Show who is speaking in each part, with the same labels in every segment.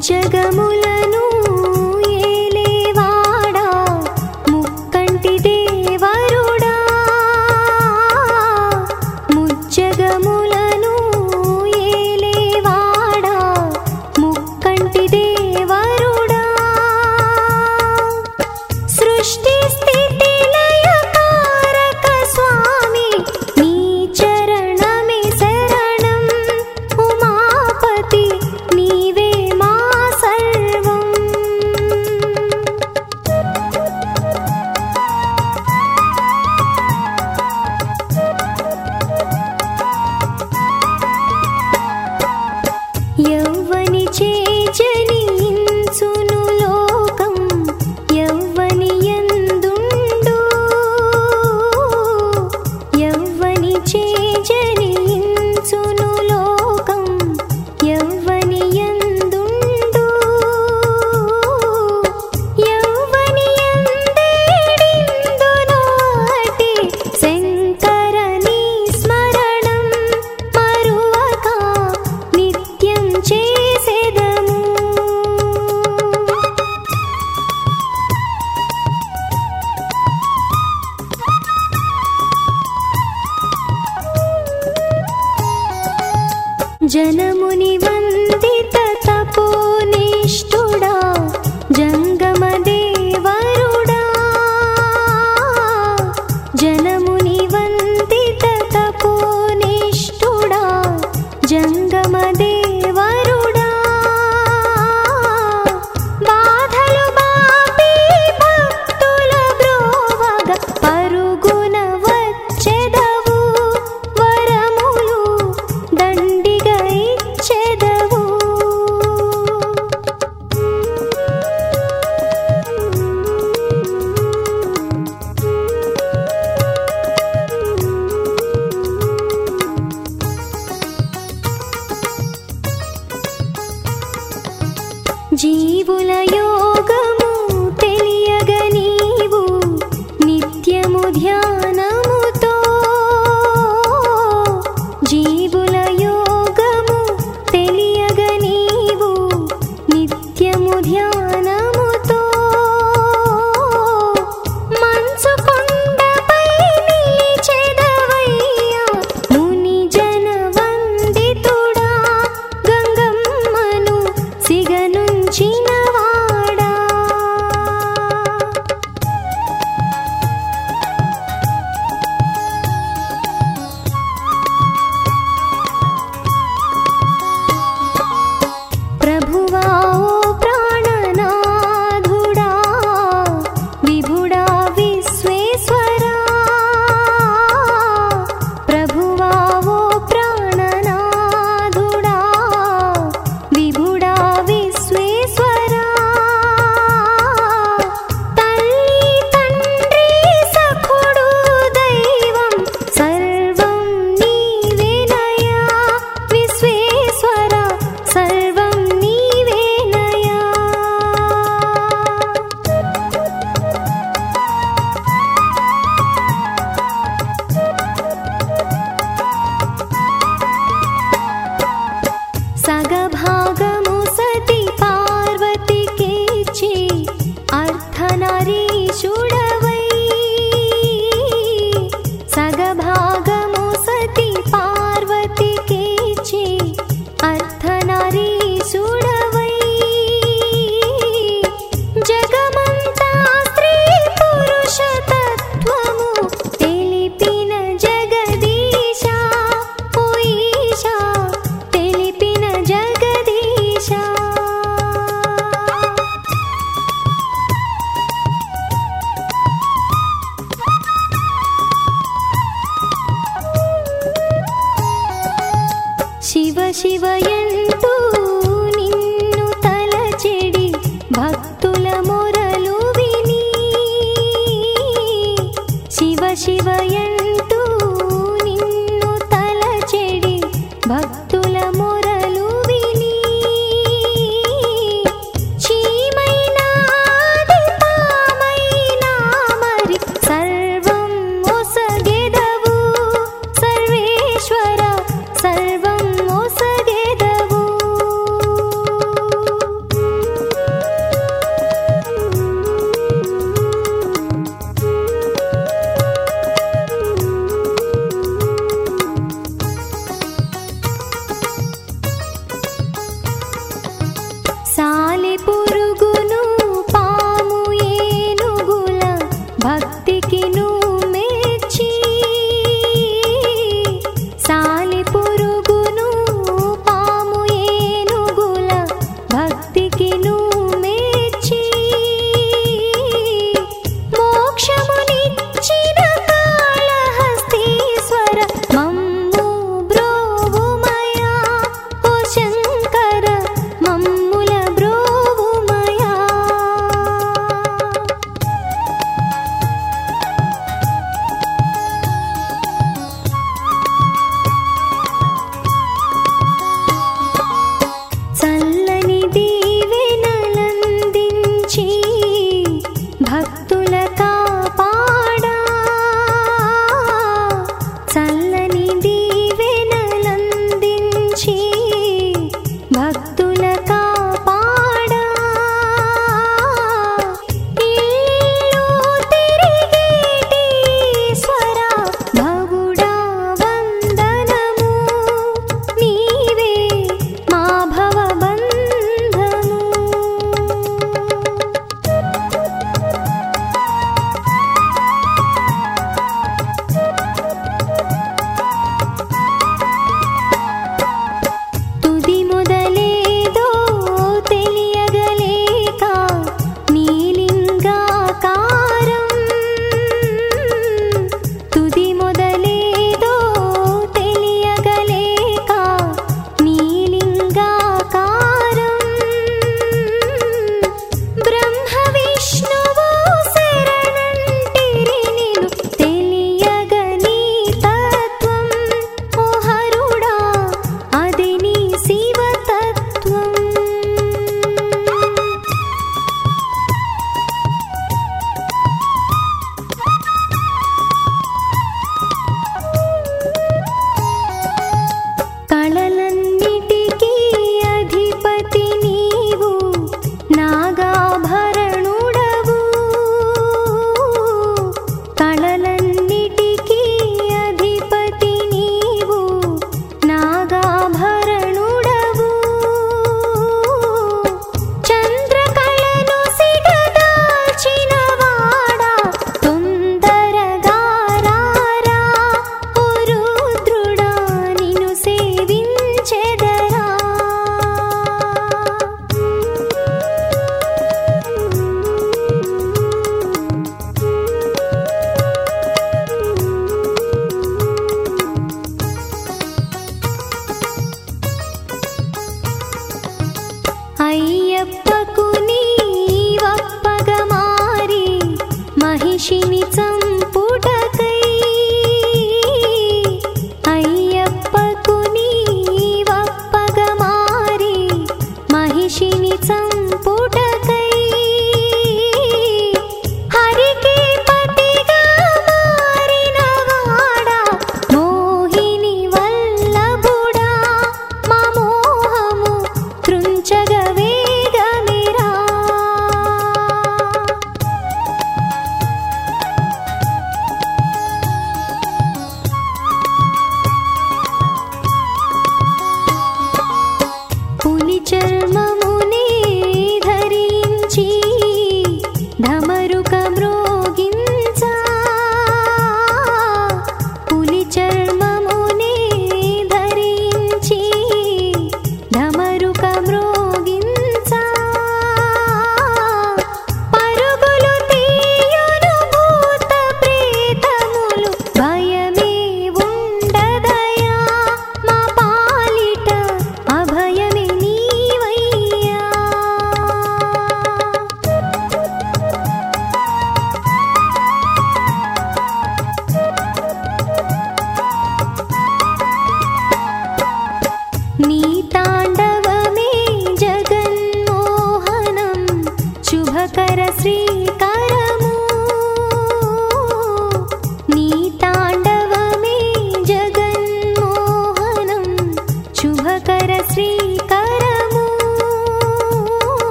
Speaker 1: ముజ్జగములను शिवय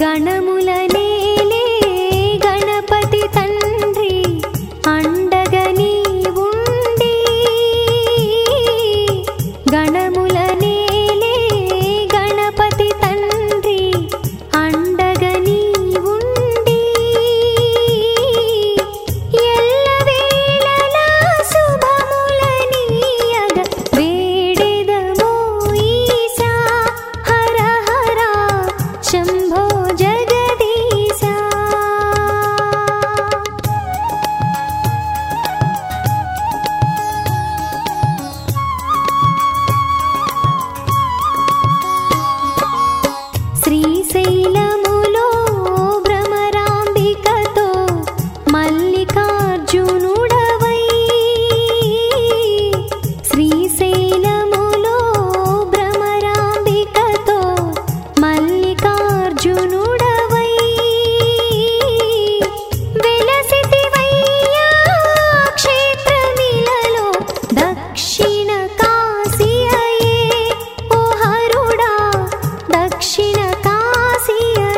Speaker 1: గణములనే दक्षिणकाशी